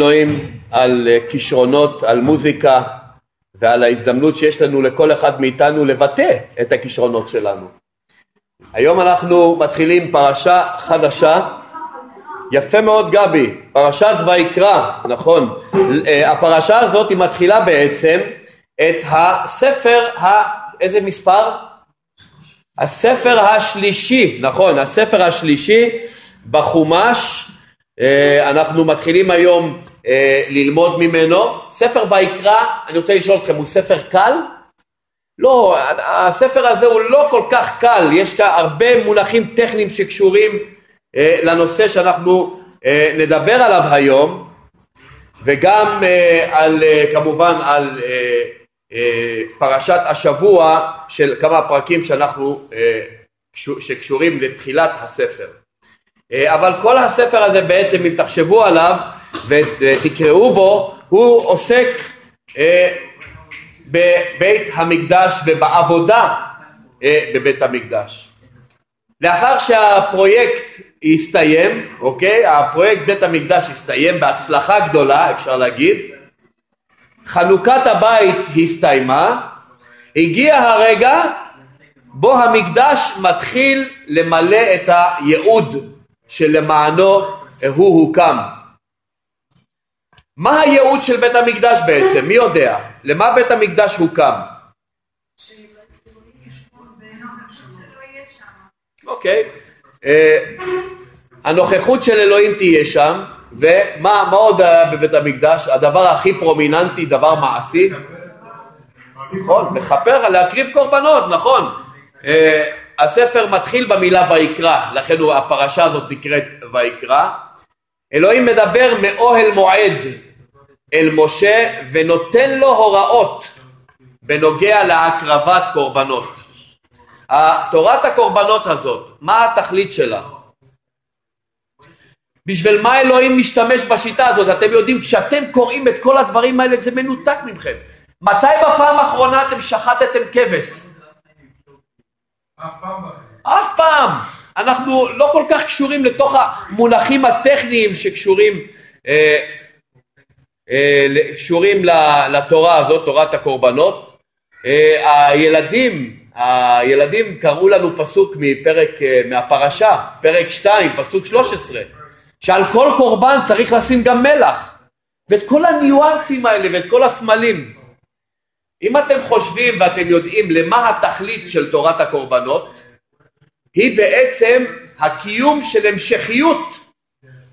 תודה לאלוהים על אה, כישרונות, על מוזיקה ועל ההזדמנות שיש לנו לכל אחד מאיתנו לבטא את הכישרונות שלנו. היום אנחנו מתחילים פרשה חדשה, יפה מאוד גבי, פרשת ויקרא, נכון, אה, הפרשה הזאת היא מתחילה בעצם את הספר, ה... איזה מספר? הספר השלישי, נכון, הספר השלישי בחומש, אה, אנחנו מתחילים היום אה, ללמוד ממנו. ספר ויקרא, אני רוצה לשאול אתכם, הוא ספר קל? לא, הספר הזה הוא לא כל כך קל, יש כאן הרבה מונחים טכניים שקשורים אה, לנושא שאנחנו נדבר עליו היום, וגם על, כמובן על פרשת השבוע של כמה פרקים שאנחנו, אה, שקשורים לתחילת הספר. אה, אבל כל הספר הזה בעצם אם תחשבו עליו ותקראו בו הוא עוסק אה, בבית המקדש ובעבודה בבית המקדש. לאחר שהפרויקט הסתיים, אוקיי? הפרויקט בית המקדש הסתיים בהצלחה גדולה אפשר להגיד חנוכת הבית הסתיימה, הגיע הרגע בו המקדש מתחיל למלא את הייעוד שלמענו הוא הוקם. מה הייעוד של בית המקדש בעצם? מי יודע? למה בית המקדש הוקם? אוקיי. אה, הנוכחות של אלוהים תהיה שם, ומה עוד היה בבית המקדש? הדבר הכי פרומיננטי, דבר מעשי? נכון, לכפר, להקריב קורבנות, נכון. Uh, הספר מתחיל במילה ויקרא, לכן הפרשה הזאת נקראת ויקרא. אלוהים מדבר מאוהל מועד אל משה ונותן לו הוראות בנוגע להקרבת קורבנות. תורת הקורבנות הזאת, מה התכלית שלה? בשביל מה אלוהים משתמש בשיטה הזאת? אתם יודעים, כשאתם קוראים את כל הדברים האלה זה מנותק מכם. מתי בפעם האחרונה אתם שחטתם כבש? אף פעם. אף פעם. אנחנו לא כל כך קשורים לתוך המונחים הטכניים שקשורים אה, קשורים לתורה הזאת, תורת הקורבנות. אה, הילדים, הילדים קראו לנו פסוק מפרק, אה, מהפרשה, פרק 2, פסוק 13. שעל כל קורבן צריך לשים גם מלח ואת כל הניואנסים האלה ואת כל הסמלים אם אתם חושבים ואתם יודעים למה התכלית של תורת הקורבנות היא בעצם הקיום של המשכיות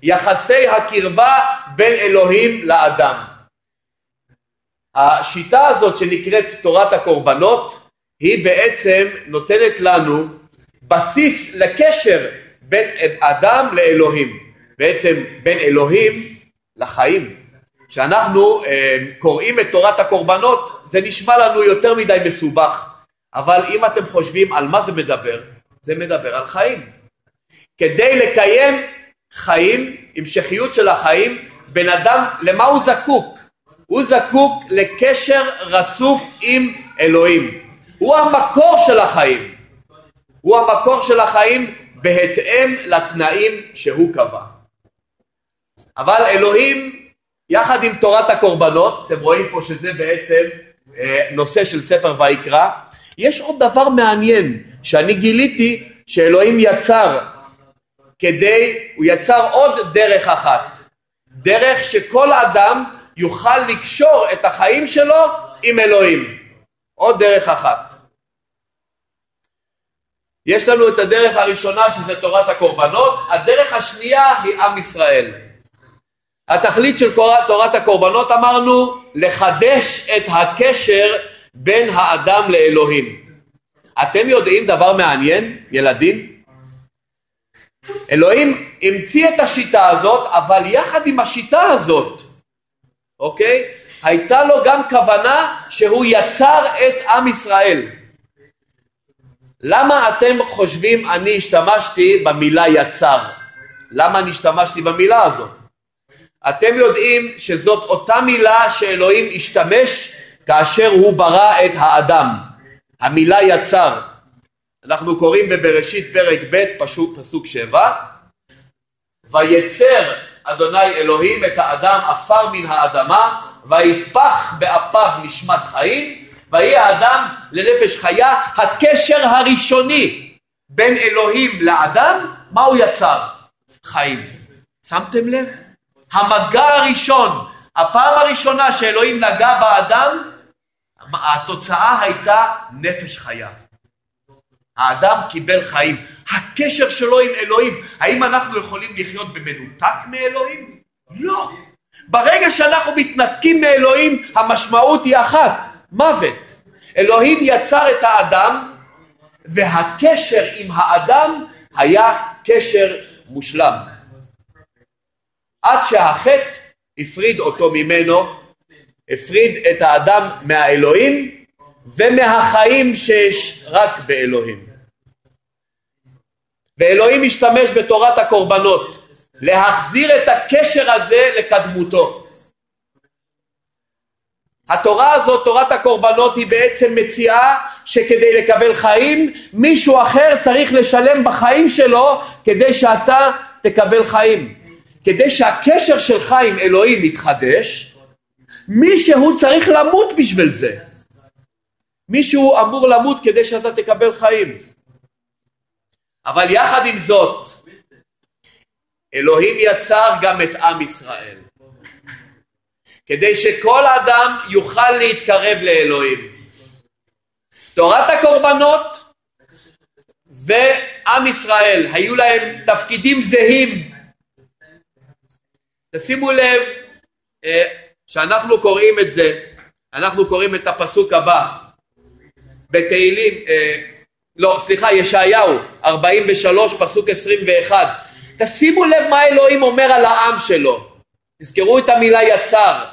יחסי הקרבה בין אלוהים לאדם. השיטה הזאת שנקראת תורת הקורבנות היא בעצם נותנת לנו בסיס לקשר בין אדם לאלוהים. בעצם בין אלוהים לחיים. כשאנחנו אה, קוראים את תורת הקורבנות זה נשמע לנו יותר מדי מסובך, אבל אם אתם חושבים על מה זה מדבר, זה מדבר על חיים. כדי לקיים חיים, המשכיות של החיים, בן אדם, למה הוא זקוק? הוא זקוק לקשר רצוף עם אלוהים. הוא המקור של החיים. הוא המקור של החיים בהתאם לתנאים שהוא קבע. אבל אלוהים יחד עם תורת הקורבנות, אתם רואים פה שזה בעצם אה, נושא של ספר ויקרא, יש עוד דבר מעניין שאני גיליתי שאלוהים יצר כדי, הוא יצר עוד דרך אחת, דרך שכל אדם יוכל לקשור את החיים שלו עם אלוהים, עוד דרך אחת. יש לנו את הדרך הראשונה שזה תורת הקורבנות, הדרך השנייה היא עם ישראל. התכלית של תורת הקורבנות אמרנו לחדש את הקשר בין האדם לאלוהים. אתם יודעים דבר מעניין, ילדים? אלוהים המציא את השיטה הזאת, אבל יחד עם השיטה הזאת, אוקיי? הייתה לו גם כוונה שהוא יצר את עם ישראל. למה אתם חושבים אני השתמשתי במילה יצר? למה אני השתמשתי במילה הזאת? אתם יודעים שזאת אותה מילה שאלוהים השתמש כאשר הוא ברא את האדם. המילה יצר. אנחנו קוראים בבראשית פרק ב' פסוק, פסוק שבע ויצר אדוני אלוהים את האדם עפר מן האדמה ויפח באפיו נשמת חיים ויהי האדם לנפש חיה הקשר הראשוני בין אלוהים לאדם מה הוא יצר? חיים. שמתם לב? המגע הראשון, הפעם הראשונה שאלוהים נגע באדם, התוצאה הייתה נפש חיה. האדם קיבל חיים. הקשר שלו עם אלוהים, האם אנחנו יכולים לחיות במנותק מאלוהים? לא. ברגע שאנחנו מתנתקים מאלוהים, המשמעות היא אחת, מוות. אלוהים יצר את האדם, והקשר עם האדם היה קשר מושלם. עד שהחטא הפריד אותו ממנו, הפריד את האדם מהאלוהים ומהחיים שיש רק באלוהים. ואלוהים משתמש בתורת הקורבנות להחזיר את הקשר הזה לקדמותו. התורה הזאת, תורת הקורבנות, היא בעצם מציעה שכדי לקבל חיים, מישהו אחר צריך לשלם בחיים שלו כדי שאתה תקבל חיים. כדי שהקשר שלך עם אלוהים יתחדש, מישהו צריך למות בשביל זה. מישהו אמור למות כדי שאתה תקבל חיים. אבל יחד עם זאת, אלוהים יצר גם את עם ישראל. כדי שכל אדם יוכל להתקרב לאלוהים. תורת הקורבנות ועם ישראל היו להם תפקידים זהים. תשימו לב אה, שאנחנו קוראים את זה, אנחנו קוראים את הפסוק הבא בתהילים, אה, לא סליחה ישעיהו 43 פסוק 21 תשימו לב מה אלוהים אומר על העם שלו תזכרו את המילה יצר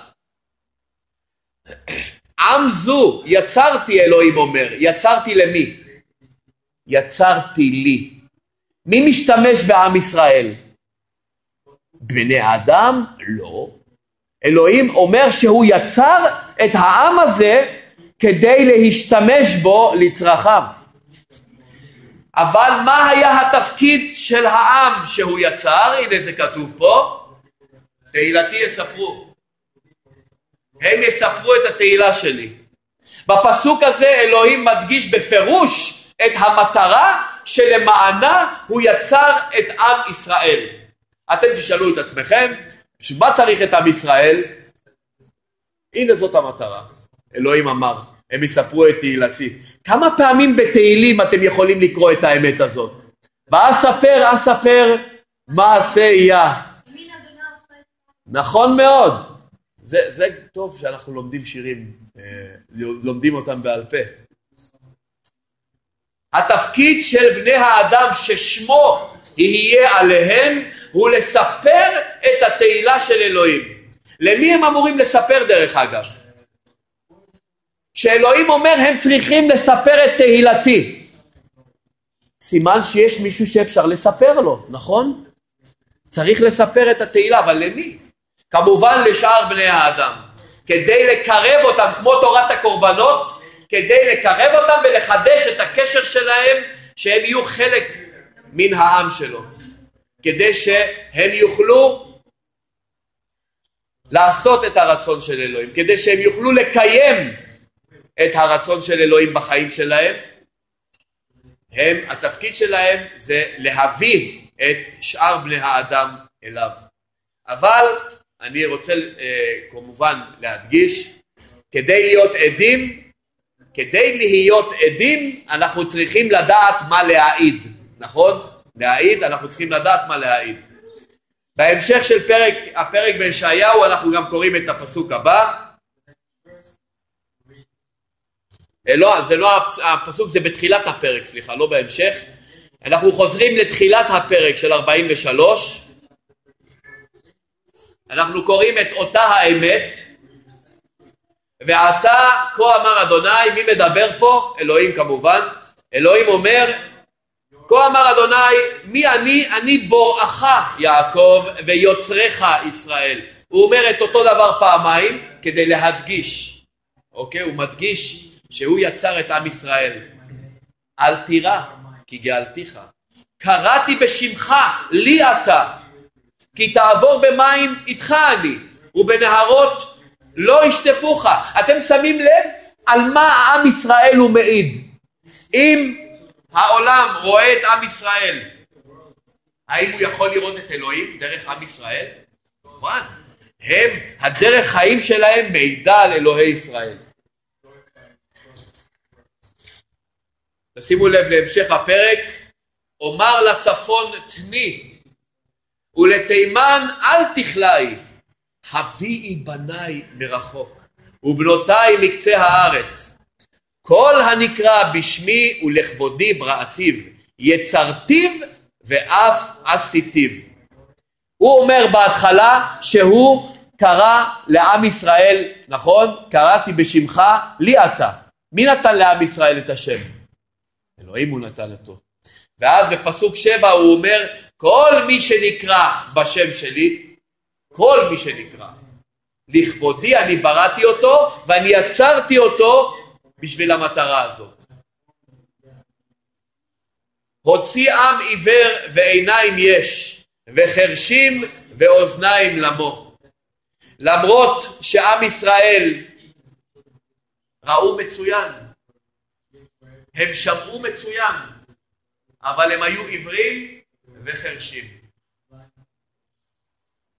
עם זו יצרתי אלוהים אומר, יצרתי למי? יצרתי לי. מי משתמש בעם ישראל? בני האדם? לא. אלוהים אומר שהוא יצר את העם הזה כדי להשתמש בו לצרכיו. אבל מה היה התפקיד של העם שהוא יצר? הנה זה כתוב פה. תהילתי יספרו. הם יספרו את התהילה שלי. בפסוק הזה אלוהים מדגיש בפירוש את המטרה שלמענה הוא יצר את עם ישראל. אתם תשאלו את עצמכם, מה צריך את עם ישראל? הנה זאת המטרה. אלוהים אמר, הם יספרו את תהילתי. כמה פעמים בתהילים אתם יכולים לקרוא את האמת הזאת? ואספר אספר מעשה יהיה. נכון מאוד. זה, זה טוב שאנחנו לומדים שירים, אה, לומדים אותם בעל פה. התפקיד של בני האדם ששמו יהיה עליהם הוא לספר את התהילה של אלוהים. למי הם אמורים לספר דרך אגב? כשאלוהים אומר הם צריכים לספר את תהילתי. סימן שיש מישהו שאפשר לספר לו, נכון? צריך לספר את התהילה, אבל למי? כמובן לשאר בני האדם, כדי לקרב אותם כמו תורת הקורבנות, כדי לקרב אותם ולחדש את הקשר שלהם שהם יהיו חלק מן העם שלו, כדי שהם יוכלו לעשות את הרצון של אלוהים, כדי שהם יוכלו לקיים את הרצון של אלוהים בחיים שלהם, הם, התפקיד שלהם זה להביא את שאר בני האדם אליו. אבל אני רוצה אה, כמובן להדגיש, כדי להיות עדים, כדי להיות עדים אנחנו צריכים לדעת מה להעיד, נכון? להעיד, אנחנו צריכים לדעת מה להעיד. בהמשך של פרק, הפרק בישעיהו אנחנו גם קוראים את הפסוק הבא. אה, לא, זה לא הפסוק, זה בתחילת הפרק, סליחה, לא בהמשך. אנחנו חוזרים לתחילת הפרק של 43 אנחנו קוראים את אותה האמת ועתה כה אמר אדוני מי מדבר פה? אלוהים כמובן אלוהים אומר כה אמר אדוני מי אני? אני בוראך יעקב ויוצרך ישראל הוא אומר את אותו דבר פעמיים כדי להדגיש אוקיי? הוא מדגיש שהוא יצר את עם ישראל אל תירא כי גאלתיך. קראתי בשמך לי אתה, כי תעבור במים איתך אני, ובנהרות לא ישטפוך. אתם שמים לב על מה עם ישראל הוא מעיד. אם העולם רואה את עם ישראל, האם הוא יכול לראות את אלוהים דרך עם ישראל? כמובן. הם, הדרך חיים שלהם מעידה על אלוהי ישראל. תשימו לב להמשך הפרק, אומר לצפון תני ולתימן אל תכלאי, הביאי בניי מרחוק ובנותיי מקצה הארץ. כל הנקרא בשמי ולכבודי בראתיו, יצרתיו ואף עשיתיו. הוא אומר בהתחלה שהוא קרא לעם ישראל, נכון? קראתי בשמך לי אתה. מי נתן לעם ישראל את השם? אלוהים הוא נתן אותו. ואז בפסוק שבע הוא אומר כל מי שנקרא בשם שלי, כל מי שנקרא, לכבודי אני בראתי אותו ואני יצרתי אותו בשביל המטרה הזאת. הוציא עם עיוור ועיניים יש וחרשים ואוזניים למו. למרות שעם ישראל ראו מצוין, הם שמעו מצוין, אבל הם היו עיוורים וחרשים.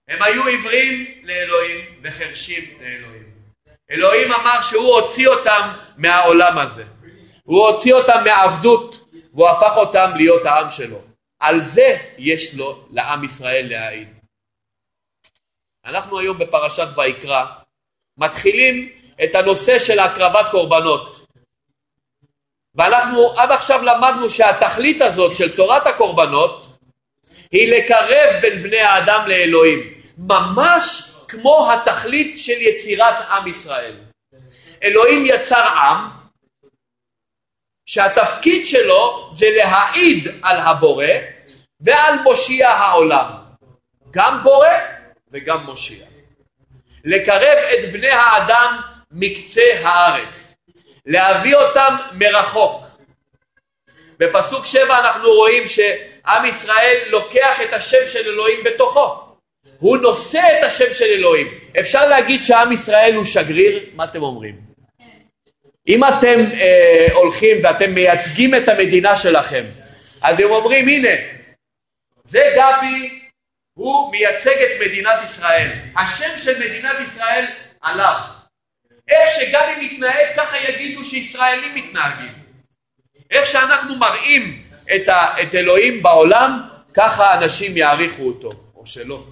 הם היו עיוורים לאלוהים וחרשים לאלוהים. אלוהים אמר שהוא הוציא אותם מהעולם הזה. הוא הוציא אותם מעבדות והוא הפך אותם להיות העם שלו. על זה יש לו לעם ישראל להעיד. אנחנו היום בפרשת ויקרא מתחילים את הנושא של הקרבת קורבנות. ואנחנו עד עכשיו למדנו שהתכלית הזאת של תורת הקורבנות היא לקרב בין בני האדם לאלוהים, ממש כמו התכלית של יצירת עם ישראל. אלוהים יצר עם שהתפקיד שלו זה להעיד על הבורא ועל מושיע העולם. גם בורא וגם מושיע. לקרב את בני האדם מקצה הארץ. להביא אותם מרחוק. בפסוק שבע אנחנו רואים שעם ישראל לוקח את השם של אלוהים בתוכו. הוא נושא את השם של אלוהים. אפשר להגיד שעם ישראל הוא שגריר? מה אתם אומרים? אם אתם אה, הולכים ואתם מייצגים את המדינה שלכם, אז הם אומרים הנה, זה גבי, הוא מייצג את מדינת ישראל. השם של מדינת ישראל עליו. איך שגבי מתנהג ככה יגידו שישראלים מתנהגים. איך שאנחנו מראים את, את אלוהים בעולם, ככה אנשים יעריכו אותו, או שלא.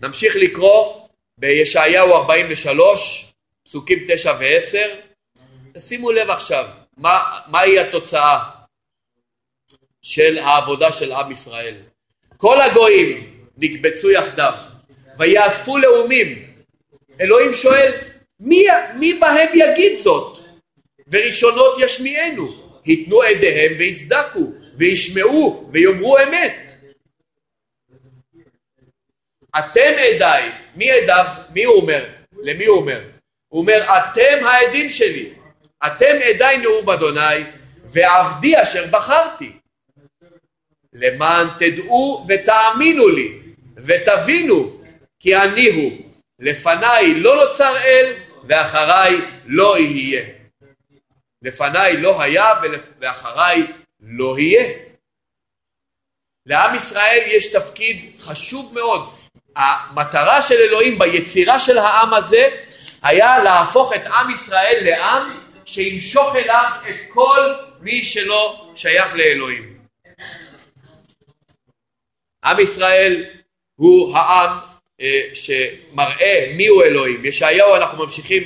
נמשיך לקרוא בישעיהו 43, פסוקים 9 ו-10. שימו לב עכשיו, מה, מהי התוצאה של העבודה של עם ישראל. כל הגויים נקבצו יחדיו, ויאספו לאומים. אלוהים שואל, מי, מי בהם יגיד זאת? וראשונות ישמיענו, היתנו עדיהם ויצדקו, וישמעו ויאמרו אמת. אתם עדיי, מי עדיו? מי הוא אומר? למי הוא אומר? הוא אומר אתם העדים שלי, אתם עדיי נאום אדוני ועבדי אשר בחרתי למען תדעו ותאמינו לי ותבינו כי אני הוא. לפניי לא נוצר אל ואחריי לא יהיה. לפניי לא היה ואחריי לא יהיה. לעם ישראל יש תפקיד חשוב מאוד. המטרה של אלוהים ביצירה של העם הזה היה להפוך את עם ישראל לעם שימשוך אליו את כל מי שלא שייך לאלוהים. עם ישראל הוא העם אה, שמראה מיהו אלוהים. ישעיהו אנחנו ממשיכים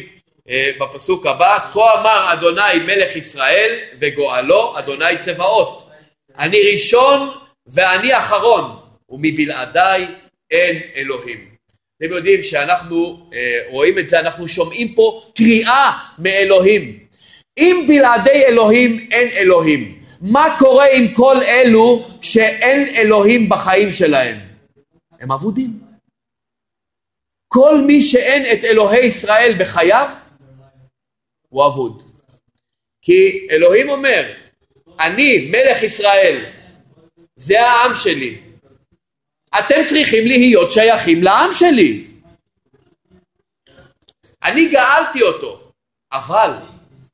אה, בפסוק הבא, כה אמר אדוני מלך ישראל וגואלו אדוני צבאות. אני ראשון ואני אחרון ומבלעדיי אין אלוהים. אתם יודעים שאנחנו אה, רואים את זה, אנחנו שומעים פה קריאה מאלוהים. אם בלעדי אלוהים אין אלוהים, מה קורה עם כל אלו שאין אלוהים בחיים שלהם? הם אבודים. כל מי שאין את אלוהי ישראל בחייו, הוא אבוד. כי אלוהים אומר, אני מלך ישראל, זה העם שלי. אתם צריכים להיות שייכים לעם שלי. אני גאלתי אותו, אבל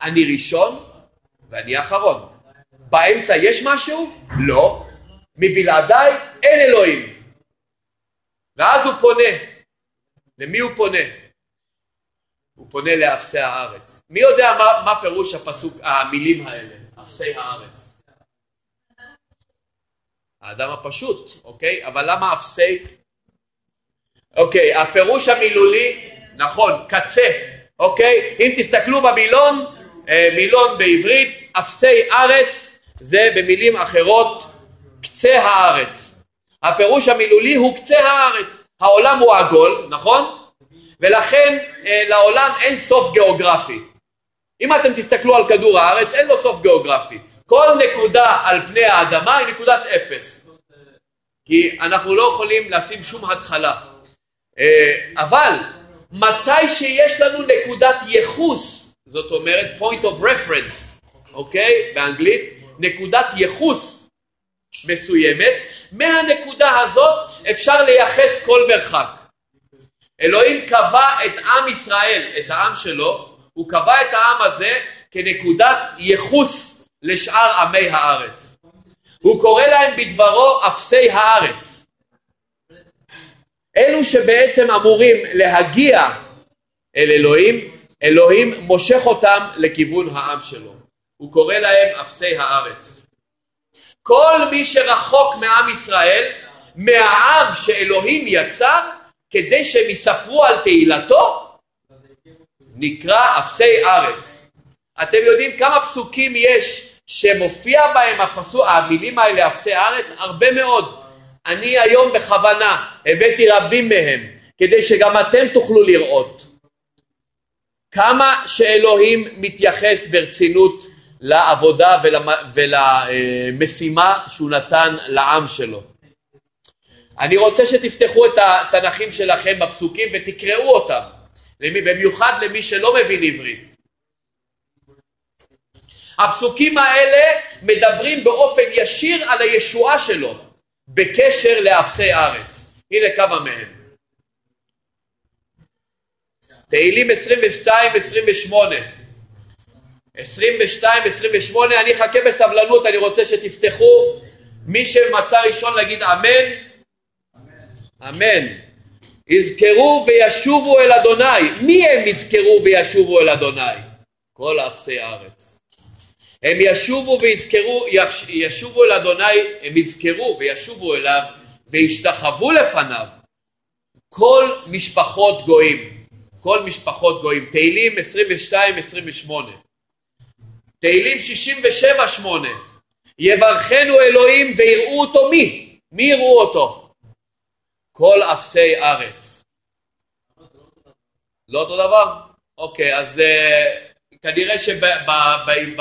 אני ראשון ואני אחרון. באמצע יש משהו? לא. מבלעדיי אין אלוהים. ואז הוא פונה. למי הוא פונה? הוא פונה לאפסי הארץ. מי יודע מה, מה פירוש הפסוק, המילים האלה, אפסי הארץ? האדם הפשוט, אוקיי? אבל למה אפסי? אוקיי, הפירוש המילולי, נכון, קצה, אוקיי? אם תסתכלו במילון, אה, מילון בעברית, אפסי ארץ זה במילים אחרות קצה הארץ. הפירוש המילולי הוא קצה הארץ. העולם הוא עגול, נכון? ולכן אה, לעולם אין סוף גיאוגרפי. אם אתם תסתכלו על כדור הארץ, אין לו סוף גיאוגרפי. כל נקודה על פני האדמה היא נקודת אפס. כי אנחנו לא יכולים לשים שום התחלה. אה, אבל מתי שיש לנו נקודת ייחוס, זאת אומרת point of reference, אוקיי? באנגלית, נקודת ייחוס מסוימת, מהנקודה הזאת אפשר לייחס כל מרחק. אלוהים קבע את עם ישראל, את העם שלו, הוא קבע את העם הזה כנקודת ייחוס לשאר עמי הארץ. הוא קורא להם בדברו אפסי הארץ. אלו שבעצם אמורים להגיע אל אלוהים, אלוהים מושך אותם לכיוון העם שלו. הוא קורא להם אפסי הארץ. כל מי שרחוק מעם ישראל, מהעם שאלוהים יצר, כדי שהם יספרו על תהילתו, נקרא אפסי ארץ. אתם יודעים כמה פסוקים יש שמופיע בהם הפסוק, המילים האלה אפסי ארץ? הרבה מאוד. אני היום בכוונה הבאתי רבים מהם כדי שגם אתם תוכלו לראות כמה שאלוהים מתייחס ברצינות לעבודה ולמשימה שהוא נתן לעם שלו. אני רוצה שתפתחו את התנ"כים שלכם בפסוקים ותקראו אותם, במיוחד למי שלא מבין עברית. הפסוקים האלה מדברים באופן ישיר על הישועה שלו בקשר לאפסי ארץ. הנה כמה מהם. תהילים 22-28 22-28 אני אחכה בסבלנות אני רוצה שתפתחו מי שמצא ראשון להגיד אמן אמן. יזכרו וישובו אל אדוני. מי הם יזכרו וישובו אל אדוני? כל אפסי הארץ. הם ישובו ויזכרו, ישובו אל אדוני, הם יזכרו וישובו אליו וישתחוו לפניו. כל משפחות גויים. כל משפחות גויים. תהילים 22-28. תהילים 67-8. יברכנו אלוהים ויראו אותו מי? מי יראו אותו? כל אפסי ארץ. לא אותו דבר? אוקיי, אז uh, כנראה שבתנ"כים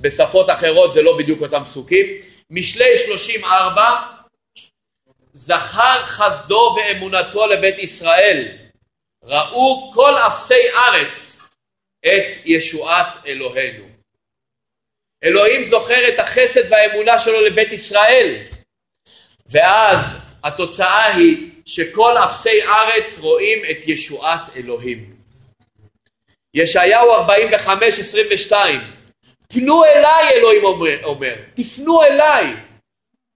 בשפות אחרות זה לא בדיוק אותם פסוקים. משלי 34 זכר חסדו ואמונתו לבית ישראל ראו כל אפסי ארץ את ישועת אלוהינו. אלוהים זוכר את החסד והאמונה שלו לבית ישראל ואז התוצאה היא שכל אפסי ארץ רואים את ישועת אלוהים. ישעיהו 45 22 פנו אליי אלוהים אומר, אומר תפנו אליי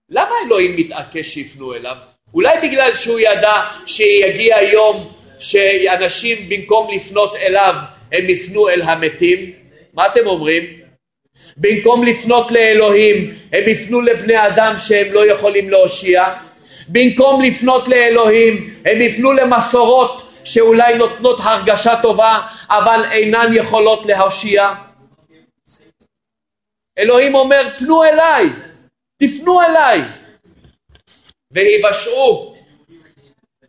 למה אלוהים מתעקש שיפנו אליו? אולי בגלל שהוא ידע שיגיע יום שאנשים במקום לפנות אליו הם יפנו אל המתים? מה אתם אומרים? במקום לפנות לאלוהים הם יפנו לבני אדם שהם לא יכולים להושיע. במקום לפנות לאלוהים הם יפנו למסורות שאולי נותנות הרגשה טובה אבל אינן יכולות להושיע. אלוהים אומר פנו אליי תפנו אליי. ויבשעו.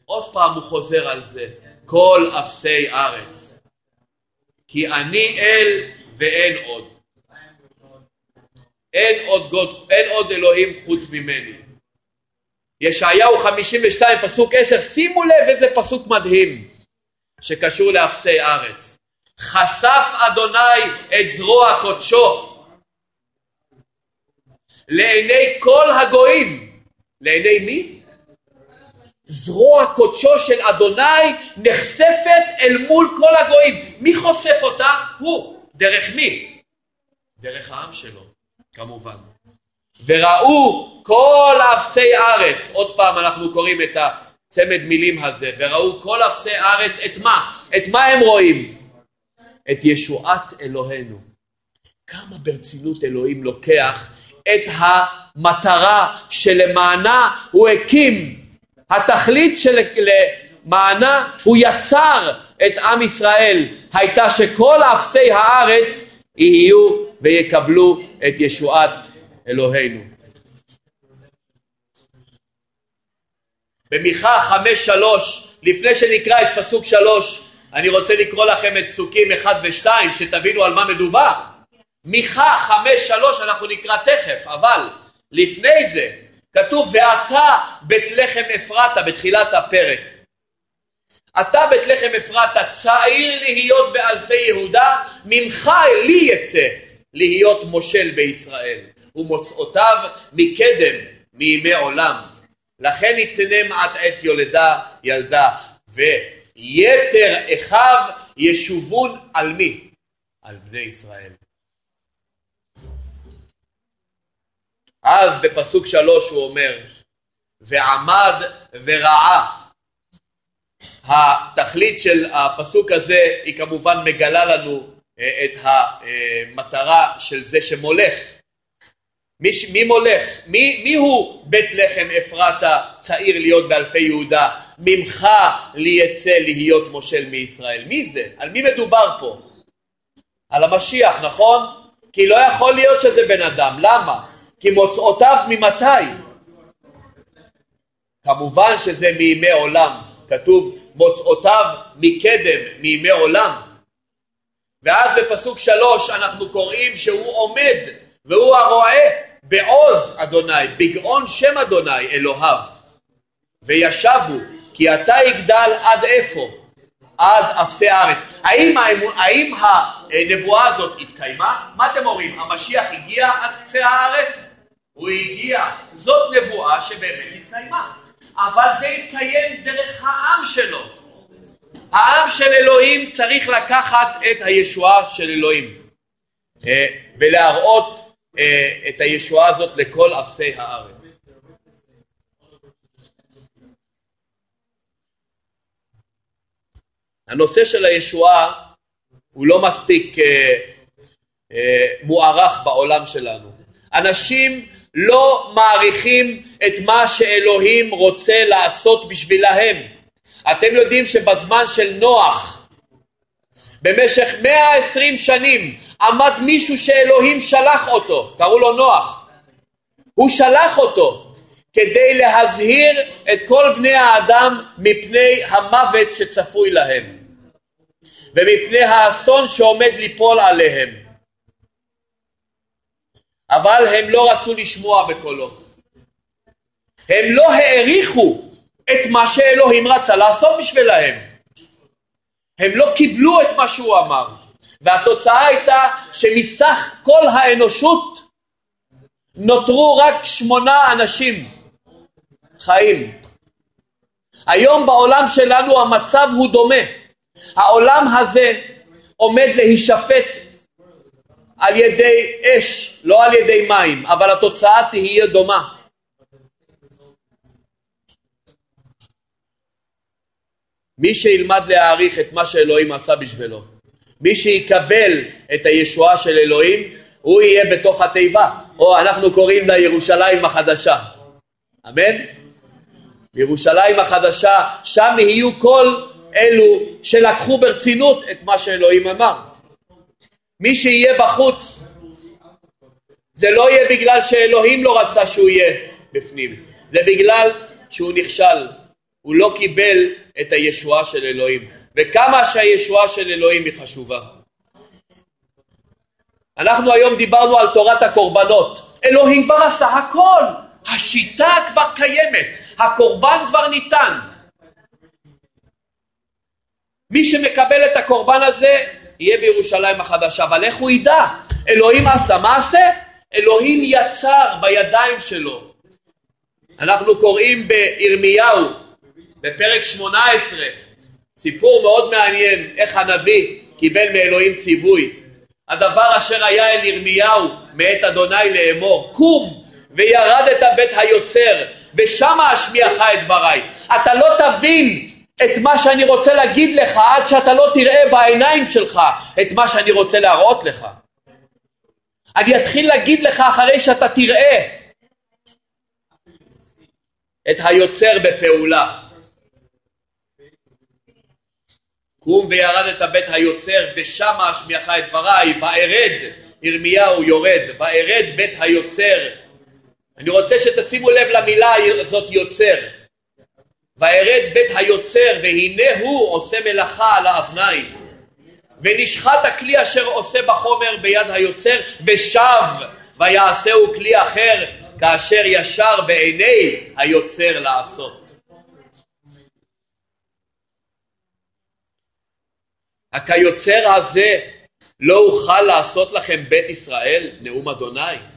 עוד פעם הוא חוזר על זה. כל אפסי ארץ כי אני אל ואין עוד אין עוד, גוד, אין עוד אלוהים חוץ ממני. ישעיהו 52 פסוק 10 שימו לב איזה פסוק מדהים שקשור לאפסי ארץ. חשף אדוני את זרוע קודשו לעיני כל הגויים. לעיני מי? זרוע קודשו של אדוני נחשפת אל מול כל הגויים. מי חושף אותה? הוא. דרך מי? דרך העם שלו, כמובן. וראו כל אפסי ארץ, עוד פעם אנחנו קוראים את הצמד מילים הזה, וראו כל אפסי ארץ את מה? את מה הם רואים? את ישועת אלוהינו. כמה ברצינות אלוהים לוקח את המטרה שלמענה הוא הקים, התכלית שלמענה הוא יצר את עם ישראל, הייתה שכל אפסי הארץ יהיו ויקבלו את ישועת אלוהינו. במיכה חמש שלוש, לפני שנקרא את פסוק שלוש, אני רוצה לקרוא לכם את פסוקים אחד ושתיים, שתבינו על מה מדובר. מיכה חמש שלוש אנחנו נקרא תכף, אבל לפני זה כתוב ואתה בית לחם אפרתה בתחילת הפרק. אתה בית לחם אפרתה צעיר להיות באלפי יהודה, ממך לי יצא להיות מושל בישראל, ומוצאותיו מקדם מימי עולם. לכן יתנם עד עת יולדה ילדה, ויתר אחיו ישובון על מי? על בני ישראל. אז בפסוק שלוש הוא אומר, ועמד ורעה. התכלית של הפסוק הזה היא כמובן מגלה לנו אה, את המטרה של זה שמולך. מי, מי מולך? מי, מי הוא בית לחם אפרתה צעיר להיות באלפי יהודה? ממך לי יצא להיות מושל מישראל. מי זה? על מי מדובר פה? על המשיח, נכון? כי לא יכול להיות שזה בן אדם. למה? כי מוצאותיו ממתי? כמובן שזה מימי עולם, כתוב מוצאותיו מקדם, מימי עולם. ואז בפסוק שלוש אנחנו קוראים שהוא עומד והוא הרועה בעוז אדוני, בגאון שם אדוני אלוהיו. וישבו כי אתה יגדל עד איפה? עד אפסי הארץ. האם, האם הנבואה הזאת התקיימה? מה אתם אומרים? המשיח הגיע עד קצה הארץ? הוא הגיע. זאת נבואה שבאמת התקיימה. אבל זה התקיים דרך העם שלו. העם של אלוהים צריך לקחת את הישועה של אלוהים אה, ולהראות אה, את הישועה הזאת לכל אפסי הארץ. הנושא של הישועה הוא לא מספיק אה, מוערך בעולם שלנו. אנשים לא מעריכים את מה שאלוהים רוצה לעשות בשבילהם. אתם יודעים שבזמן של נוח, במשך 120 שנים, עמד מישהו שאלוהים שלח אותו, קראו לו נוח. הוא שלח אותו כדי להזהיר את כל בני האדם מפני המוות שצפוי להם ומפני האסון שעומד ליפול עליהם. אבל הם לא רצו לשמוע בקולו. הם לא העריכו את מה שאלוהים רצה לעשות בשבילהם. הם לא קיבלו את מה שהוא אמר. והתוצאה הייתה שמסך כל האנושות נותרו רק שמונה אנשים חיים. היום בעולם שלנו המצב הוא דומה. העולם הזה עומד להישפט על ידי אש, לא על ידי מים, אבל התוצאה תהיה דומה. מי שילמד להעריך את מה שאלוהים עשה בשבילו, מי שיקבל את הישועה של אלוהים, הוא יהיה בתוך התיבה, או אנחנו קוראים לה ירושלים החדשה. אמן? ירושלים החדשה, שם יהיו כל אלו שלקחו ברצינות את מה שאלוהים אמר. מי שיהיה בחוץ זה לא יהיה בגלל שאלוהים לא רצה שהוא יהיה בפנים, זה בגלל שהוא נכשל, הוא לא קיבל את הישועה של אלוהים, וכמה שהישועה של אלוהים היא חשובה. אנחנו היום דיברנו על תורת הקורבנות, אלוהים כבר עשה הכל, השיטה כבר קיימת, הקורבן כבר ניתן. מי שמקבל את הקורבן הזה יהיה בירושלים החדשה, אבל איך הוא ידע? אלוהים עשה מעשה? אלוהים יצר בידיים שלו. אנחנו קוראים בירמיהו, בפרק 18, סיפור מאוד מעניין איך הנביא קיבל מאלוהים ציווי. הדבר אשר היה אל ירמיהו מאת אדוני לאמור, קום וירדת בית היוצר ושמה אשמיעך את דבריי. אתה לא תבין את מה שאני רוצה להגיד לך עד שאתה לא תראה בעיניים שלך את מה שאני רוצה להראות לך. אני אתחיל להגיד לך אחרי שאתה תראה את היוצר בפעולה. קום וירדת בית היוצר ושמה אשמיעך את דבריי וארד ירמיהו יורד וארד בית היוצר אני רוצה שתשימו לב למילה הזאת יוצר וארד בית היוצר והנה הוא עושה מלאכה על האבניים ונשחט הכלי אשר עושה בחומר ביד היוצר ושב ויעשהו כלי אחר כאשר ישר בעיני היוצר לעשות. הכיוצר הזה לא אוכל לעשות לכם בית ישראל, נאום אדוני?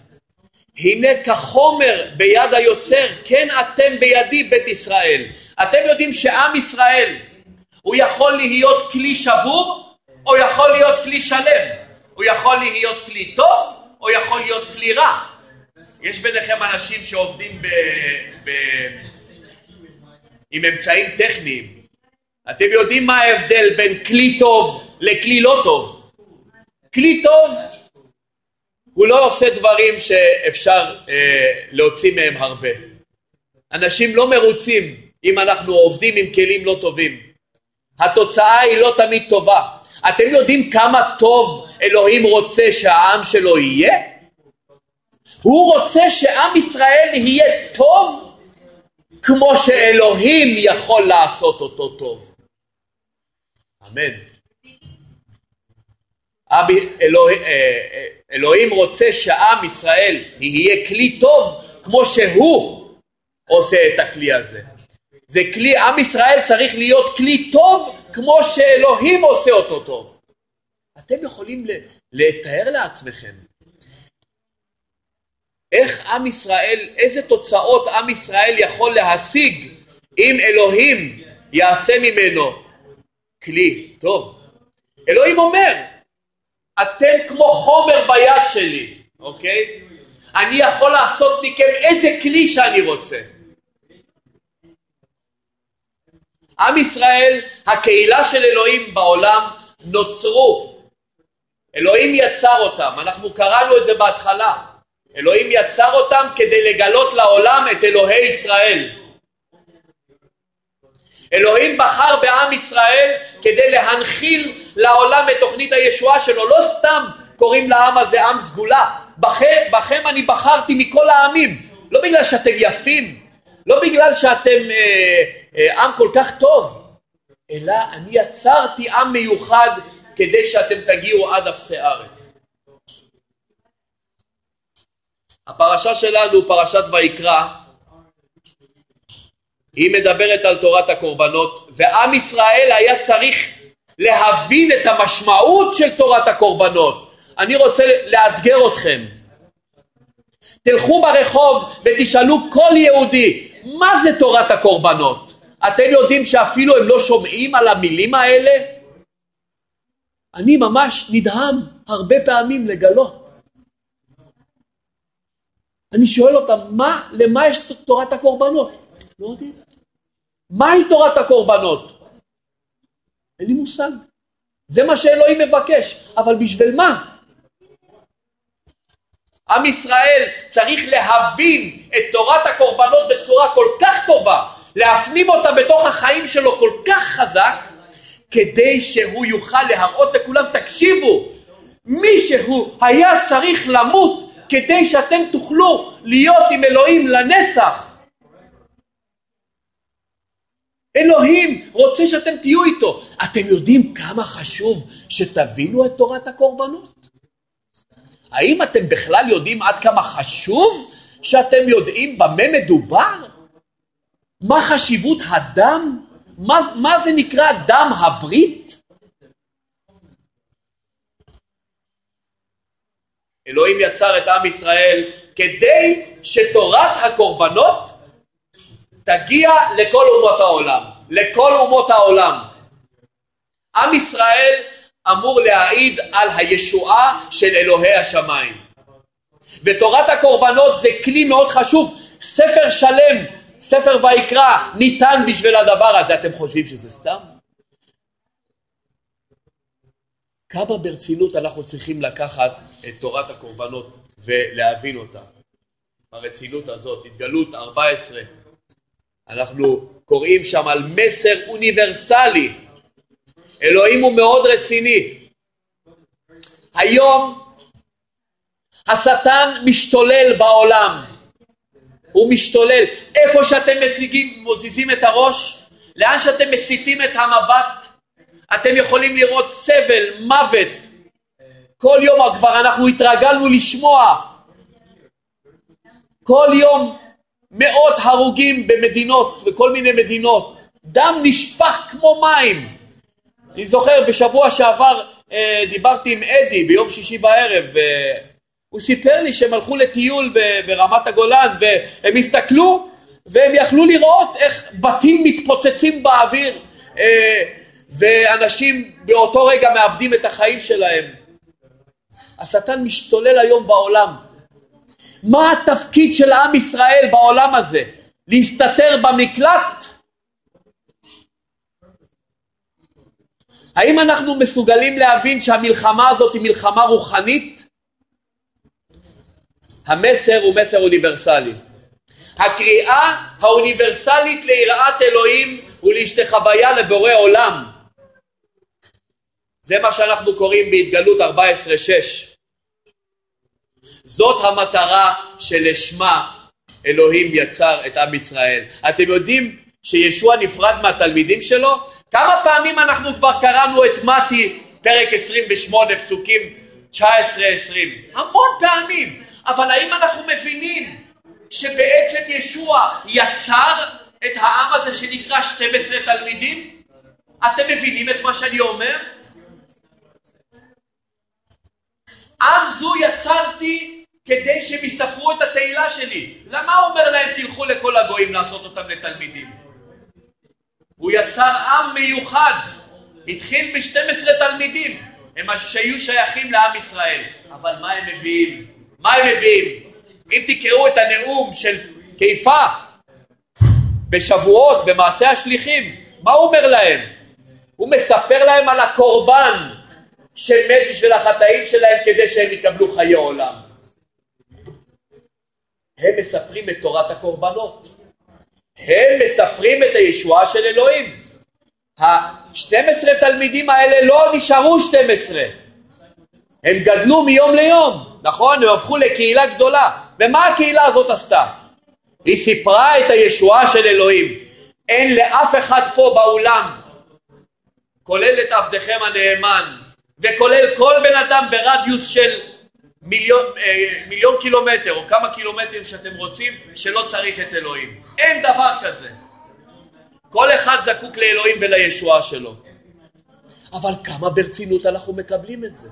הנה כחומר ביד היוצר, כן אתם בידי בית ישראל. אתם יודעים שעם ישראל הוא יכול להיות כלי שבור או יכול להיות כלי שלם. הוא יכול להיות כלי טוב או יכול להיות כלי רע. יש ביניכם אנשים שעובדים ב... ב... עם אמצעים טכניים. אתם יודעים מה ההבדל בין כלי טוב לכלי לא טוב. כלי טוב הוא לא עושה דברים שאפשר אה, להוציא מהם הרבה. אנשים לא מרוצים אם אנחנו עובדים עם כלים לא טובים. התוצאה היא לא תמיד טובה. אתם יודעים כמה טוב אלוהים רוצה שהעם שלו יהיה? הוא רוצה שעם ישראל יהיה טוב כמו שאלוהים יכול לעשות אותו טוב. אמן. אה, אה, אלוהים רוצה שעם ישראל יהיה כלי טוב כמו שהוא עושה את הכלי הזה. זה כלי, עם ישראל צריך להיות כלי טוב כמו שאלוהים עושה אותו טוב. אתם יכולים לתאר לעצמכם איך עם ישראל, איזה תוצאות עם ישראל יכול להשיג אם אלוהים יעשה ממנו כלי טוב. אלוהים אומר, אתם כמו חומר ביד שלי, אוקיי? אני יכול לעשות מכם איזה כלי שאני רוצה. עם ישראל, הקהילה של אלוהים בעולם, נוצרו. אלוהים יצר אותם, אנחנו קראנו את זה בהתחלה. אלוהים יצר אותם כדי לגלות לעולם את אלוהי ישראל. אלוהים בחר בעם ישראל כדי להנחיל לעולם את תוכנית הישועה שלו. לא סתם קוראים לעם הזה עם סגולה. בכם, בכם אני בחרתי מכל העמים. לא בגלל שאתם יפים, לא בגלל שאתם אה, אה, עם כל כך טוב, אלא אני יצרתי עם מיוחד כדי שאתם תגיעו עד אפסי ארץ. הפרשה שלנו, פרשת ויקרא, היא מדברת על תורת הקורבנות, ועם ישראל היה צריך להבין את המשמעות של תורת הקורבנות. אני רוצה לאתגר אתכם. תלכו ברחוב ותשאלו כל יהודי, מה זה תורת הקורבנות? אתם יודעים שאפילו הם לא שומעים על המילים האלה? אני ממש נדהם הרבה פעמים לגלות. אני שואל אותם, מה, למה יש תורת הקורבנות? לא יודעים. מהי תורת הקורבנות? אין לי מושג. זה מה שאלוהים מבקש, אבל בשביל מה? עם ישראל צריך להבין את תורת הקורבנות בצורה כל כך טובה, להפנים אותה בתוך החיים שלו כל כך חזק, כדי שהוא יוכל להראות לכולם, תקשיבו, מישהו היה צריך למות כדי שאתם תוכלו להיות עם אלוהים לנצח. אלוהים רוצה שאתם תהיו איתו. אתם יודעים כמה חשוב שתבינו את תורת הקורבנות? האם אתם בכלל יודעים עד כמה חשוב שאתם יודעים במה מדובר? מה חשיבות הדם? מה, מה זה נקרא דם הברית? אלוהים יצר את עם ישראל כדי שתורת הקורבנות תגיע לכל אומות העולם, לכל אומות העולם. עם ישראל אמור להעיד על הישועה של אלוהי השמיים. ותורת הקורבנות זה כלי מאוד חשוב, ספר שלם, ספר ויקרא, ניתן בשביל הדבר הזה. אתם חושבים שזה סתם? כמה ברצינות אנחנו צריכים לקחת את תורת הקורבנות ולהבין אותה. הרצינות הזאת, התגלות 14, אנחנו קוראים שם על מסר אוניברסלי. אלוהים הוא מאוד רציני. היום השטן משתולל בעולם. הוא משתולל. איפה שאתם מציגים, מוזיזים את הראש, לאן שאתם מסיטים את המבט, אתם יכולים לראות סבל, מוות. כל יום כבר אנחנו התרגלנו לשמוע. כל יום מאות הרוגים במדינות, בכל מיני מדינות. דם נשפך כמו מים. אני זוכר בשבוע שעבר אה, דיברתי עם אדי ביום שישי בערב אה, הוא סיפר לי שהם הלכו לטיול ברמת הגולן והם הסתכלו והם יכלו לראות איך בתים מתפוצצים באוויר אה, ואנשים באותו רגע מאבדים את החיים שלהם. השטן משתולל היום בעולם. מה התפקיד של עם ישראל בעולם הזה? להסתתר במקלט? האם אנחנו מסוגלים להבין שהמלחמה הזאת היא מלחמה רוחנית? המסר הוא מסר אוניברסלי. הקריאה האוניברסלית ליראת אלוהים ולהשתחוויה לבורא עולם. זה מה שאנחנו קוראים בהתגלות 14-6. זאת המטרה שלשמה אלוהים יצר את עם ישראל. אתם יודעים שישוע נפרד מהתלמידים שלו? כמה פעמים אנחנו כבר קראנו את מתי פרק 28 פסוקים 19-20? המון פעמים. אבל האם אנחנו מבינים שבעצם ישוע יצר את העם הזה שנקרא 12 תלמידים? אתם מבינים את מה שאני אומר? עם זו יצרתי כדי שהם יספרו את התהילה שלי. למה הוא אומר להם תלכו לכל הגויים לעשות אותם לתלמידים? הוא יצר עם מיוחד, התחיל ב-12 תלמידים, הם שהיו שייכים לעם ישראל, אבל מה הם מביאים? מה הם מביאים? אם תקראו את הנאום של קיפה בשבועות, במעשה השליחים, מה הוא אומר להם? הוא מספר להם על הקורבן שמת בשביל החטאים שלהם כדי שהם יקבלו חיי עולם. הם מספרים את תורת הקורבנות. הם מספרים את הישועה של אלוהים. ה-12 תלמידים האלה לא נשארו 12, הם גדלו מיום ליום, נכון? הם הפכו לקהילה גדולה. ומה הקהילה הזאת עשתה? היא סיפרה את הישועה של אלוהים. אין לאף אחד פה באולם, כולל את עבדכם הנאמן, וכולל כל בן אדם ברדיוס של מיליון, אה, מיליון קילומטר, או כמה קילומטרים שאתם רוצים, שלא צריך את אלוהים. אין דבר כזה. כל אחד זקוק לאלוהים ולישועה שלו. אבל כמה ברצינות אנחנו מקבלים את זה?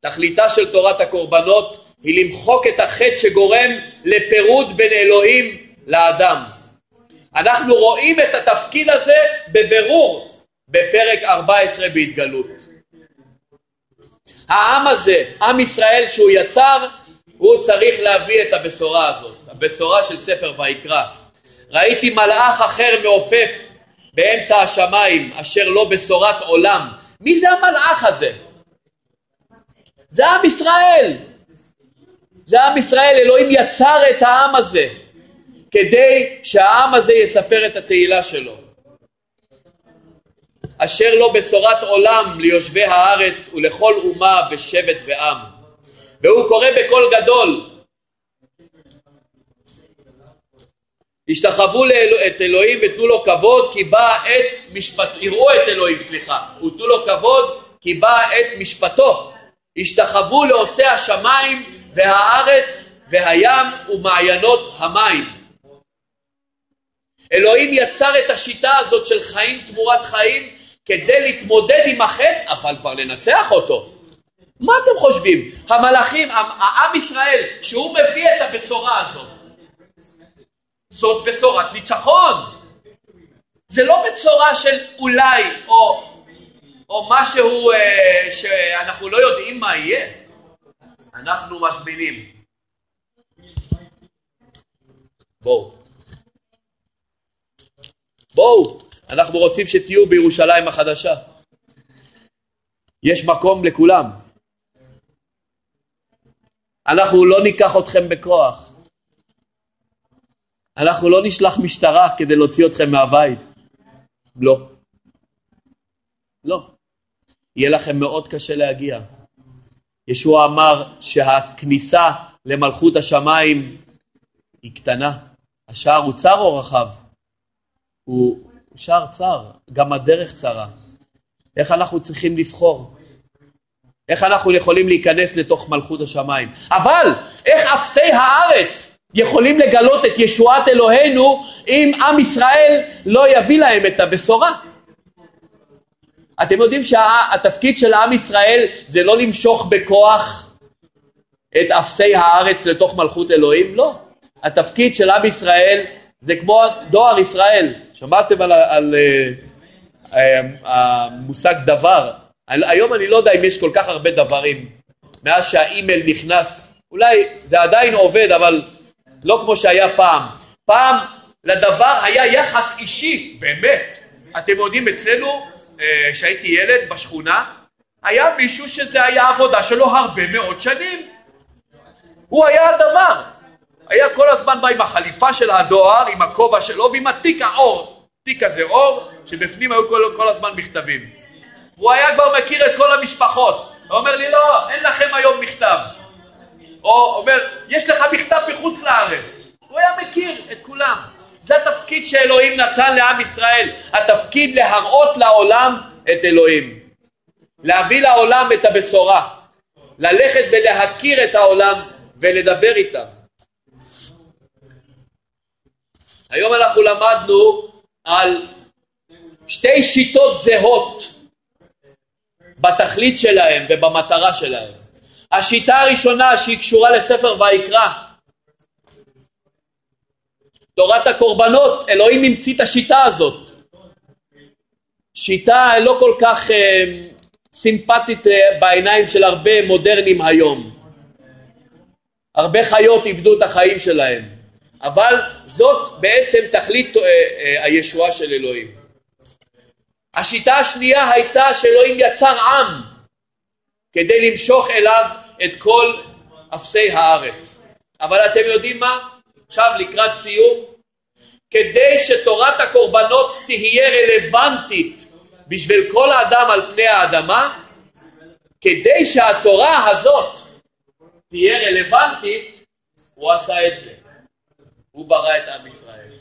תכליתה של תורת הקורבנות היא למחוק את החטא שגורם לפירוד בין אלוהים לאדם. אנחנו רואים את התפקיד הזה בבירור בפרק 14 בהתגלות. העם הזה, עם ישראל שהוא יצר, הוא צריך להביא את הבשורה הזאת, הבשורה של ספר ויקרא. ראיתי מלאך אחר מעופף באמצע השמיים, אשר לא בשורת עולם. מי זה המלאך הזה? זה עם ישראל. זה עם ישראל, אלוהים יצר את העם הזה כדי שהעם הזה יספר את התהילה שלו. אשר לו בשורת עולם ליושבי הארץ ולכל אומה ושבט ועם. והוא קורא בקול גדול השתחוו את אלוהים ותנו לו כבוד כי באה עת משפט, יראו את אלוהים סליחה ותנו לו כבוד כי באה עת משפטו השתחוו לעושי השמיים והארץ והים ומעיינות המים. אלוהים יצר את השיטה הזאת של חיים תמורת חיים כדי להתמודד עם החטא, אבל כבר לנצח אותו. מה אתם חושבים? המלאכים, העם ישראל, שהוא מביא את הבשורה הזאת, זאת בשורת ניצחון. זה לא בצורה של אולי, או, או משהו אה, שאנחנו לא יודעים מה יהיה. אנחנו מזמינים. בואו. בואו, אנחנו רוצים שתהיו בירושלים החדשה. יש מקום לכולם. אנחנו לא ניקח אתכם בכוח. אנחנו לא נשלח משטרה כדי להוציא אתכם מהבית. לא. לא. יהיה לכם מאוד קשה להגיע. ישוע אמר שהכניסה למלכות השמיים היא קטנה. השער הוא צר או רחב? הוא שער צר, גם הדרך צרה. איך אנחנו צריכים לבחור? איך אנחנו יכולים להיכנס לתוך מלכות השמיים? אבל איך אפסי הארץ יכולים לגלות את ישועת אלוהינו אם עם ישראל לא יביא להם את הבשורה? אתם יודעים שהתפקיד של עם ישראל זה לא למשוך בכוח את אפסי הארץ לתוך מלכות אלוהים? לא. התפקיד של עם ישראל זה כמו דואר ישראל. שמעתם על, על uh, המושג דבר? היום אני לא יודע אם יש כל כך הרבה דברים. מאז שהאימייל נכנס, אולי זה עדיין עובד, אבל לא כמו שהיה פעם. פעם לדבר היה יחס אישי, באמת. אתם יודעים, אצלנו, כשהייתי ילד בשכונה, היה מישהו שזה היה עבודה שלו הרבה מאוד שנים. הוא היה הדבר. היה כל הזמן בא עם החליפה של הדואר, עם הכובע שלו ועם התיק האור. תיק הזה אור, שבפנים היו כל, כל הזמן מכתבים. הוא היה כבר מכיר את כל המשפחות. הוא אומר לי, לא, אין לכם היום מכתב. או אומר, יש לך מכתב מחוץ לארץ. הוא היה מכיר את כולם. זה התפקיד שאלוהים נתן לעם ישראל, התפקיד להראות לעולם את אלוהים. להביא לעולם את הבשורה. ללכת ולהכיר את העולם ולדבר איתם. היום אנחנו למדנו על שתי שיטות זהות בתכלית שלהם ובמטרה שלהם. השיטה הראשונה שהיא קשורה לספר ויקרא תורת הקורבנות, אלוהים המציא את השיטה הזאת. שיטה לא כל כך אה, סימפטית אה, בעיניים של הרבה מודרנים היום. הרבה חיות איבדו את החיים שלהם. אבל זאת בעצם תכלית אה, אה, הישועה של אלוהים. השיטה השנייה הייתה שאלוהים יצר עם כדי למשוך אליו את כל אפסי הארץ. אבל אתם יודעים מה? עכשיו לקראת סיום, כדי שתורת הקורבנות תהיה רלוונטית בשביל כל האדם על פני האדמה, כדי שהתורה הזאת תהיה רלוונטית, הוא עשה את זה. הוא ברא את עם ישראל.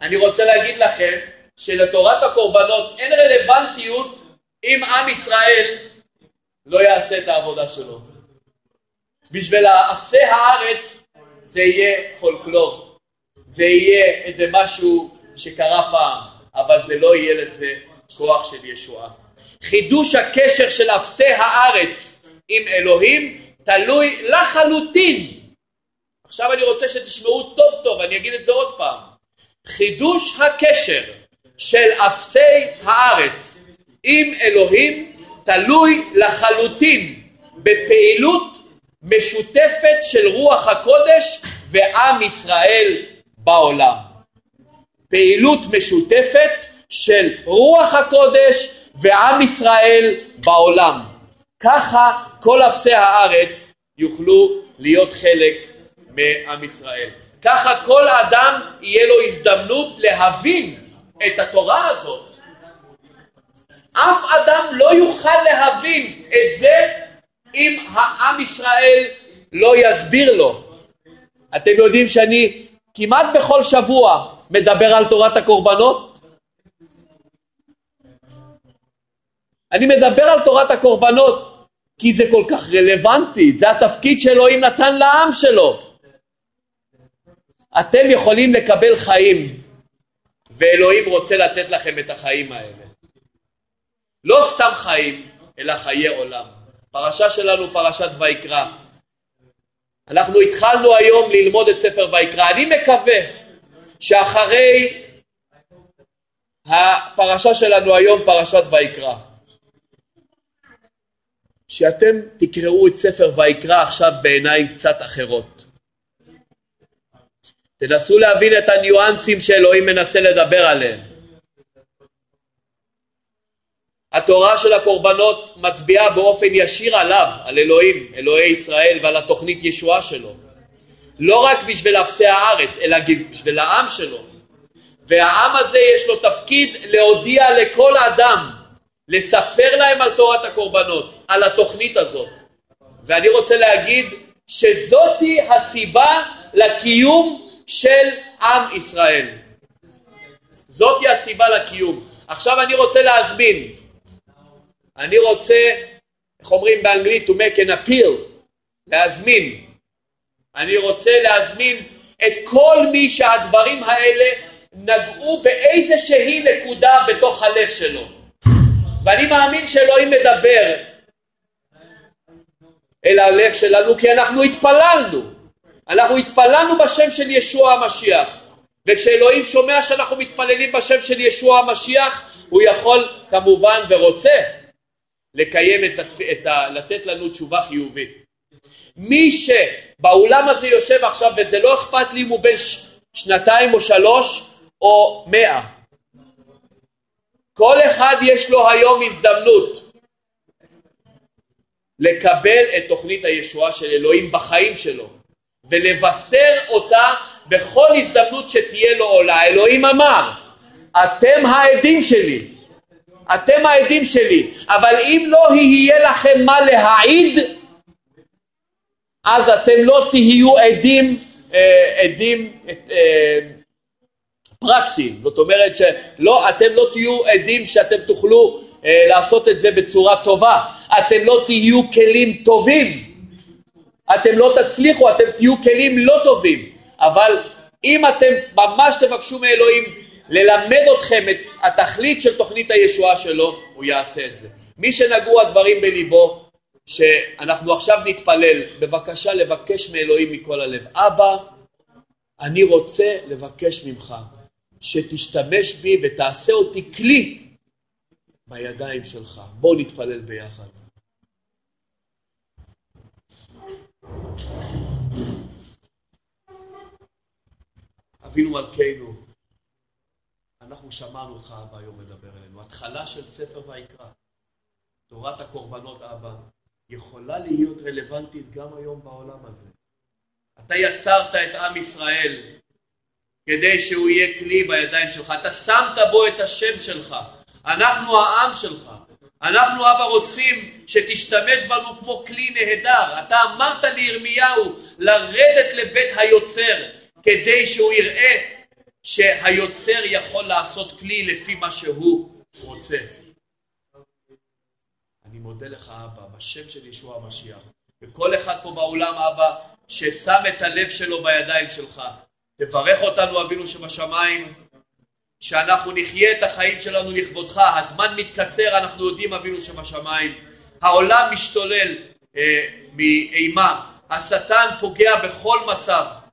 אני רוצה להגיד לכם שלתורת הקורבנות אין רלוונטיות אם עם ישראל לא יעשה את העבודה שלו. בשביל אפסי הארץ זה יהיה פולקלור, זה יהיה איזה משהו שקרה פעם, אבל זה לא יהיה לזה כוח של ישועה. חידוש הקשר של אפסי הארץ עם אלוהים תלוי לחלוטין עכשיו אני רוצה שתשמעו טוב טוב, אני אגיד את זה עוד פעם. חידוש הקשר של אפסי הארץ עם אלוהים תלוי לחלוטין בפעילות משותפת של רוח הקודש ועם ישראל בעולם. פעילות משותפת של רוח הקודש ועם ישראל בעולם. ככה כל אפסי הארץ יוכלו להיות חלק מעם ישראל. ככה כל אדם יהיה לו הזדמנות להבין את התורה הזאת. אף אדם לא יוכל להבין את זה אם העם ישראל לא יסביר לו. אתם יודעים שאני כמעט בכל שבוע מדבר על תורת הקורבנות? אני מדבר על תורת הקורבנות כי זה כל כך רלוונטי, זה התפקיד שאלוהים נתן לעם שלו. אתם יכולים לקבל חיים, ואלוהים רוצה לתת לכם את החיים האלה. לא סתם חיים, אלא חיי עולם. פרשה שלנו פרשת ויקרא. אנחנו התחלנו היום ללמוד את ספר ויקרא. אני מקווה שאחרי הפרשה שלנו היום, פרשת ויקרא, שאתם תקראו את ספר ויקרא עכשיו בעיניים קצת אחרות. תנסו להבין את הניואנסים שאלוהים מנסה לדבר עליהם. התורה של הקורבנות מצביעה באופן ישיר עליו, על אלוהים, אלוהי ישראל ועל התוכנית ישועה שלו. לא רק בשביל אפסי הארץ, אלא בשביל העם שלו. והעם הזה יש לו תפקיד להודיע לכל אדם, לספר להם על תורת הקורבנות, על התוכנית הזאת. ואני רוצה להגיד שזאתי הסיבה לקיום של עם ישראל. זאתי הסיבה לקיום. עכשיו אני רוצה להזמין אני רוצה, איך אומרים באנגלית, to make an appeal, להזמין. אני רוצה להזמין את כל מי שהדברים האלה נגעו באיזושהי נקודה בתוך הלב שלו. ואני מאמין שאלוהים מדבר אל הלב שלנו כי אנחנו התפללנו. אנחנו התפללנו בשם של ישוע המשיח. וכשאלוהים שומע שאנחנו מתפללים בשם של ישוע המשיח, הוא יכול כמובן ורוצה לקיים את, התפ... את ה... לתת לנו תשובה חיובית. מי שבאולם הזה יושב עכשיו וזה לא אכפת לי אם הוא בן ש... שנתיים או שלוש או מאה כל אחד יש לו היום הזדמנות לקבל את תוכנית הישועה של אלוהים בחיים שלו ולבשר אותה בכל הזדמנות שתהיה לו עולה. אלוהים אמר, אתם העדים שלי. אתם העדים שלי, אבל אם לא יהיה לכם מה להעיד, אז אתם לא תהיו עדים, אה, עדים אה, פרקטיים. זאת אומרת שאתם לא תהיו עדים שאתם תוכלו אה, לעשות את זה בצורה טובה. אתם לא תהיו כלים טובים. אתם לא תצליחו, אתם תהיו כלים לא טובים. אבל אם אתם ממש תבקשו מאלוהים ללמד אתכם את התכלית של תוכנית הישועה שלו, הוא יעשה את זה. מי שנגעו הדברים בליבו, שאנחנו עכשיו נתפלל, בבקשה לבקש מאלוהים מכל הלב. אבא, אני רוצה לבקש ממך שתשתמש בי ותעשה אותי כלי בידיים שלך. בואו נתפלל ביחד. אבינו מלכנו אנחנו שמענו אותך אבא היום מדבר אלינו. התחלה של ספר ויקרא, תורת הקורבנות אבא, יכולה להיות רלוונטית גם היום בעולם הזה. אתה יצרת את עם ישראל כדי שהוא יהיה כלי בידיים שלך. אתה שמת בו את השם שלך. אנחנו העם שלך. אנחנו אבא רוצים שתשתמש בנו כמו כלי נהדר. אתה אמרת לירמיהו לרדת לבית היוצר כדי שהוא יראה שהיוצר יכול לעשות כלי לפי מה שהוא רוצה. אני מודה לך אבא, בשם של ישוע המשיח, וכל אחד פה באולם אבא, ששם את הלב שלו בידיים שלך. תברך אותנו אבינו שבשמיים, שאנחנו נחיה את החיים שלנו לכבודך. הזמן מתקצר, אנחנו יודעים אבינו שבשמיים. העולם משתולל אה, מאימה, השטן פוגע בכל מצב.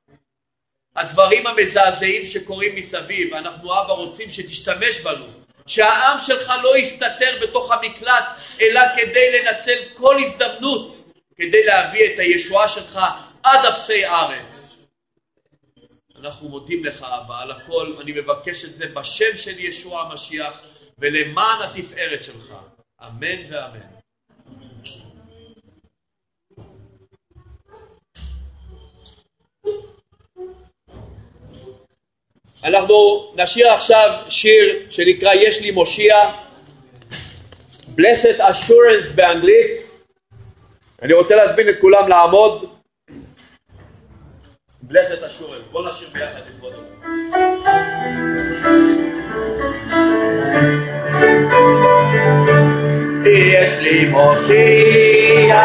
הדברים המזעזעים שקורים מסביב, אנחנו אבא רוצים שתשתמש בנו, שהעם שלך לא יסתתר בתוך המקלט, אלא כדי לנצל כל הזדמנות כדי להביא את הישועה שלך עד אפסי ארץ. אנחנו מודים לך אבא על הכל, אני מבקש את זה בשם של ישוע המשיח ולמען התפארת שלך, אמן ואמן. אנחנו נשאיר עכשיו שיר שנקרא יש לי מושיע, Blessed Assurance באנגלית. אני רוצה להזמין את כולם לעמוד. Blessed Assurance, בואו נשאיר ביחד את כבודו. יש לי מושיע,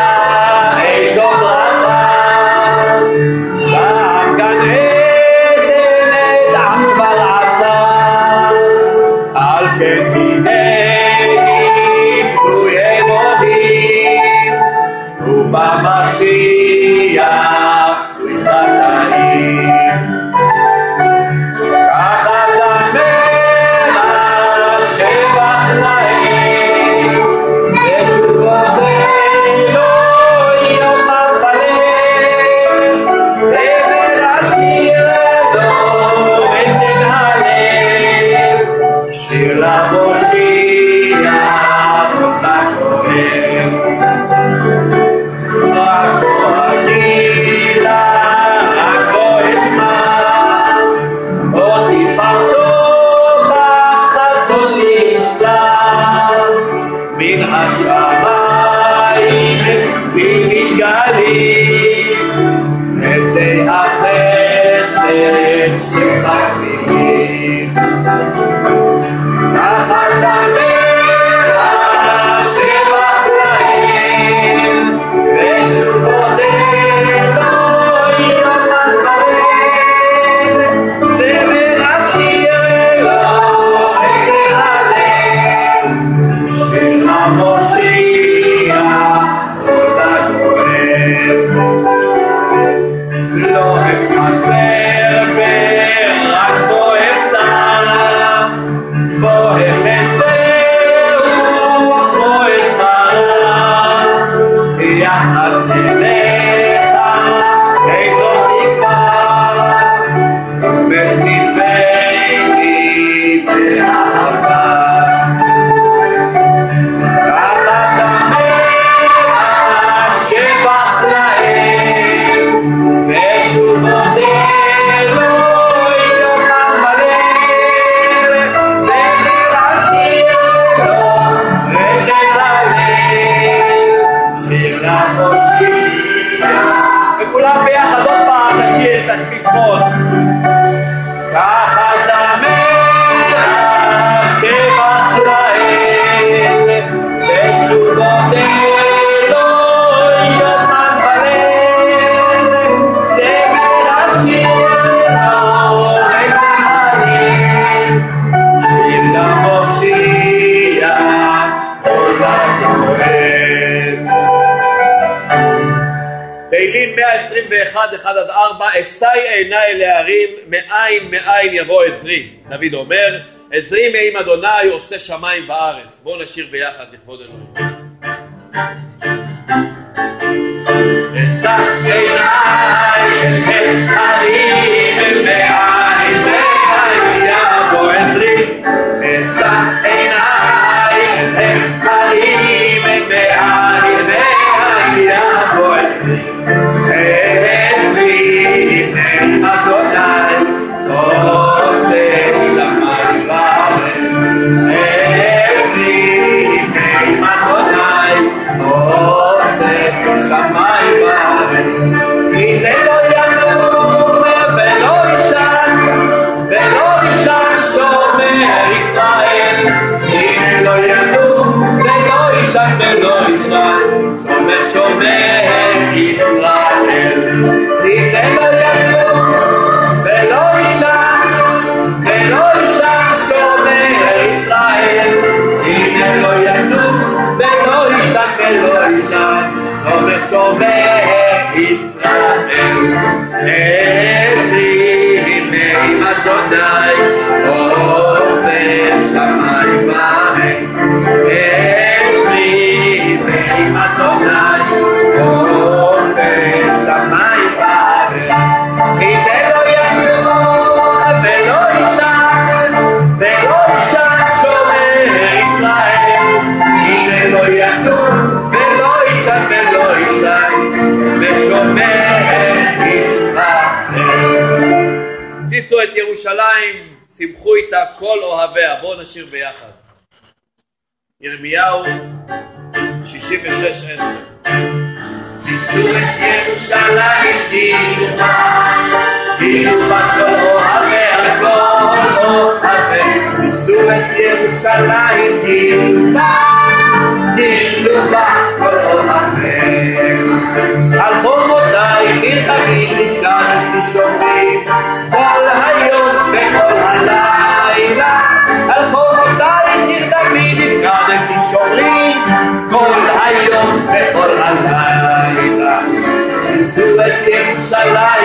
איזו ברכה, 4, אשא עיניי להרים, מאין מאין יבוא עזרי. דוד אומר, עזרי מעם אדוני עושה שמיים וארץ. בואו נשיר ביחד לכבוד אלוהים. אשא עיניי down. יהודה כל אוהביה. בואו נשיר ביחד. ירמיהו 66 10 שישו את ירושלים דירמה, דירמה אוהביה, כל אוהביה. שישו את ירושלים דירמה, דירמה כל אוהביה. על חומותייך עיר תמיד נפקדתי Say that.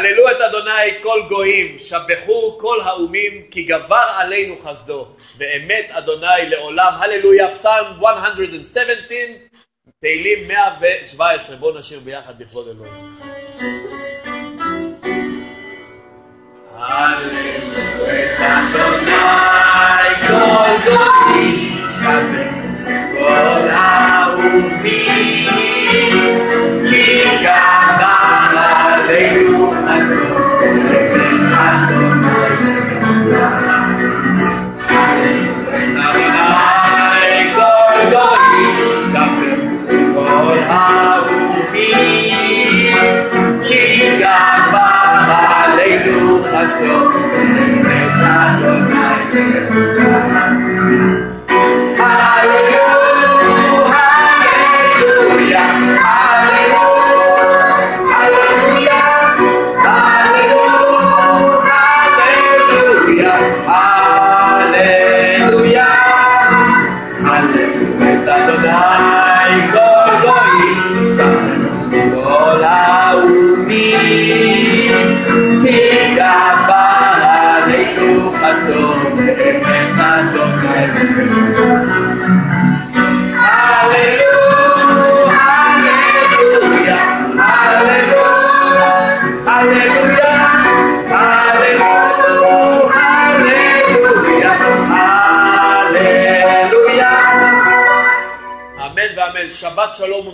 הללו את אדוני כל גויים, שבחו כל האומים, כי גבר עלינו חסדו, ואמת אדוני לעולם. הללויה, פסלם 117, תהילים 117. בואו נשאיר ביחד לכבוד אלוהים. הללו את אדוני כל גויים, שבחו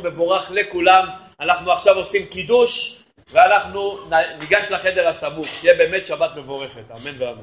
מבורך לכולם. אנחנו עכשיו עושים קידוש, ואנחנו ניגש לחדר הסמוך. שיהיה באמת שבת מבורכת. אמן ואמן.